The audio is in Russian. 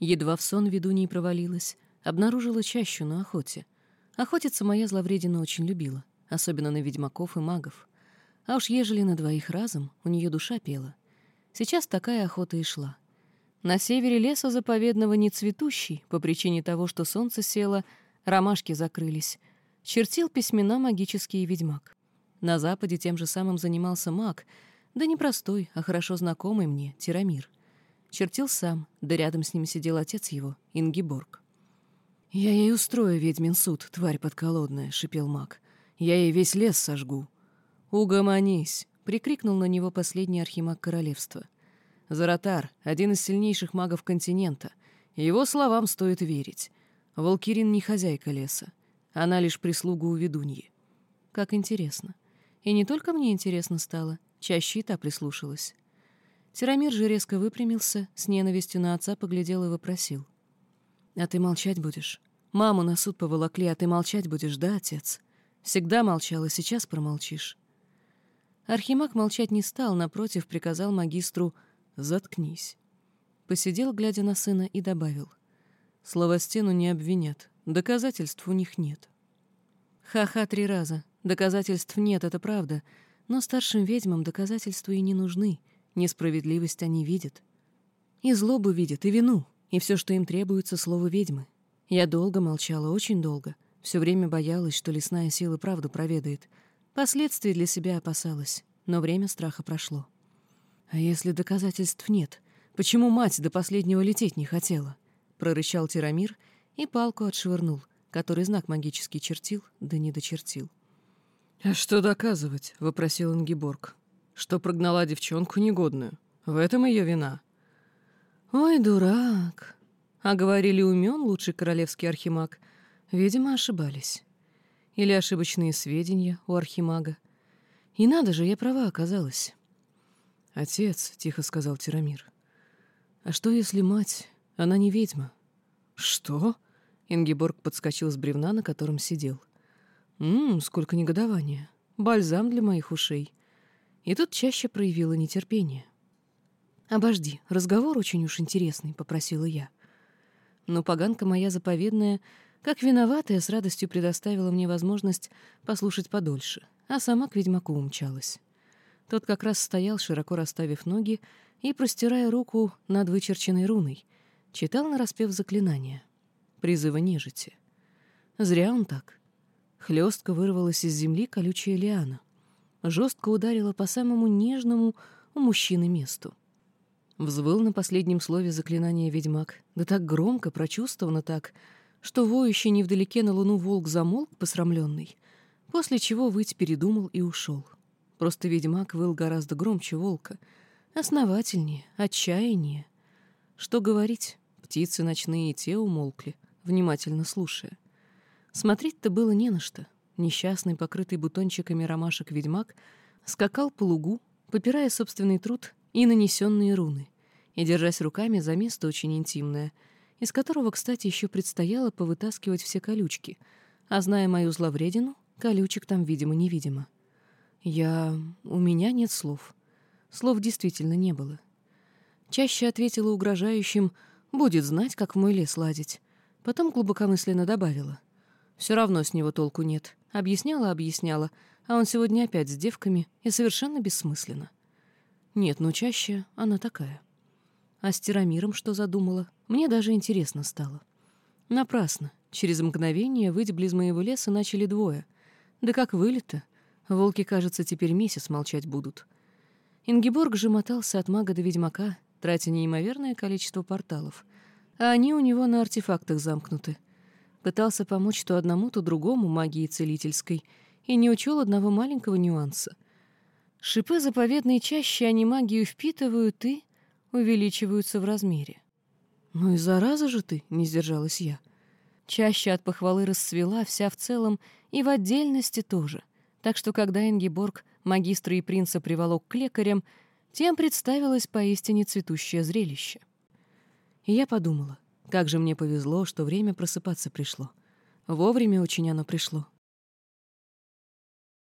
Едва в сон ведуней провалилась, обнаружила чащу на охоте. Охотиться моя зловредина очень любила, особенно на ведьмаков и магов. А уж ежели на двоих разом, у нее душа пела. Сейчас такая охота и шла. На севере леса заповедного не цветущий, по причине того, что солнце село, ромашки закрылись, чертил письмена магический ведьмак. На западе тем же самым занимался маг, да не простой, а хорошо знакомый мне, Тирамир. Чертил сам, да рядом с ним сидел отец его, Ингиборг. «Я ей устрою ведьмин суд, тварь подколодная», — шипел маг. «Я ей весь лес сожгу». «Угомонись!» — прикрикнул на него последний архимаг королевства. «Заратар — один из сильнейших магов континента. Его словам стоит верить. Волкирин не хозяйка леса. Она лишь прислуга у ведуньи. Как интересно. И не только мне интересно стало, чаще и та прислушалась. Тирамир же резко выпрямился, с ненавистью на отца поглядел и вопросил. «А ты молчать будешь? Маму на суд поволокли, а ты молчать будешь, да, отец? Всегда молчал, и сейчас промолчишь». Архимаг молчать не стал, напротив, приказал магистру «заткнись». Посидел, глядя на сына, и добавил. «Слово стену не обвинят, доказательств у них нет». Ха-ха три раза. Доказательств нет, это правда. Но старшим ведьмам доказательства и не нужны. Несправедливость они видят. И злобу видят, и вину, и все, что им требуется, слово ведьмы. Я долго молчала, очень долго. Все время боялась, что лесная сила правду проведает. Последствий для себя опасалась, но время страха прошло. «А если доказательств нет, почему мать до последнего лететь не хотела?» — прорычал Тирамир и палку отшвырнул, который знак магический чертил, да не дочертил. «А что доказывать?» — вопросил Ингиборг. «Что прогнала девчонку негодную. В этом ее вина». «Ой, дурак!» А говорили умен лучший королевский архимаг. Видимо, ошибались. Или ошибочные сведения у архимага. И надо же, я права оказалась. «Отец», — тихо сказал Тирамир. «А что, если мать, она не ведьма?» «Что?» — Ингиборг подскочил с бревна, на котором сидел. «Ммм, сколько негодования. Бальзам для моих ушей». И тут чаще проявила нетерпение. «Обожди, разговор очень уж интересный», — попросила я. Но поганка моя заповедная, как виноватая, с радостью предоставила мне возможность послушать подольше, а сама к ведьмаку умчалась. Тот как раз стоял, широко расставив ноги и, простирая руку над вычерченной руной, читал нараспев заклинания, призыва нежити. Зря он так. Хлестко вырвалась из земли колючая лиана. Жестко ударила по самому нежному у мужчины месту. Взвыл на последнем слове заклинания ведьмак, да так громко, прочувствовано так, что воющий невдалеке на луну волк замолк, посрамленный, после чего выть передумал и ушел. Просто ведьмак выл гораздо громче волка, основательнее, отчаяннее. Что говорить, птицы ночные те умолкли, внимательно слушая. Смотреть-то было не на что. Несчастный, покрытый бутончиками ромашек ведьмак скакал по лугу, попирая собственный труд и нанесенные руны, и держась руками за место очень интимное, из которого, кстати, еще предстояло повытаскивать все колючки, а зная мою зловредину, колючек там, видимо-невидимо. Я... у меня нет слов. Слов действительно не было. Чаще ответила угрожающим «будет знать, как в мой лес ладить». Потом глубокомысленно добавила «все равно с него толку нет». Объясняла, объясняла, а он сегодня опять с девками и совершенно бессмысленно. Нет, но чаще она такая. А с Тирамиром что задумала? Мне даже интересно стало. Напрасно. Через мгновение выть близ моего леса начали двое. Да как вылито. Волки, кажется, теперь месяц молчать будут. Ингиборг же мотался от мага до ведьмака, тратя неимоверное количество порталов. А они у него на артефактах замкнуты. Пытался помочь то одному, то другому магии целительской и не учел одного маленького нюанса. Шипы заповедной чаще они магию впитывают и увеличиваются в размере. «Ну и зараза же ты!» — не сдержалась я. Чаще от похвалы расцвела вся в целом и в отдельности тоже. Так что когда Ингиборг магистра и принца приволок к лекарям, тем представилось поистине цветущее зрелище. И я подумала, как же мне повезло, что время просыпаться пришло. Вовремя очень оно пришло.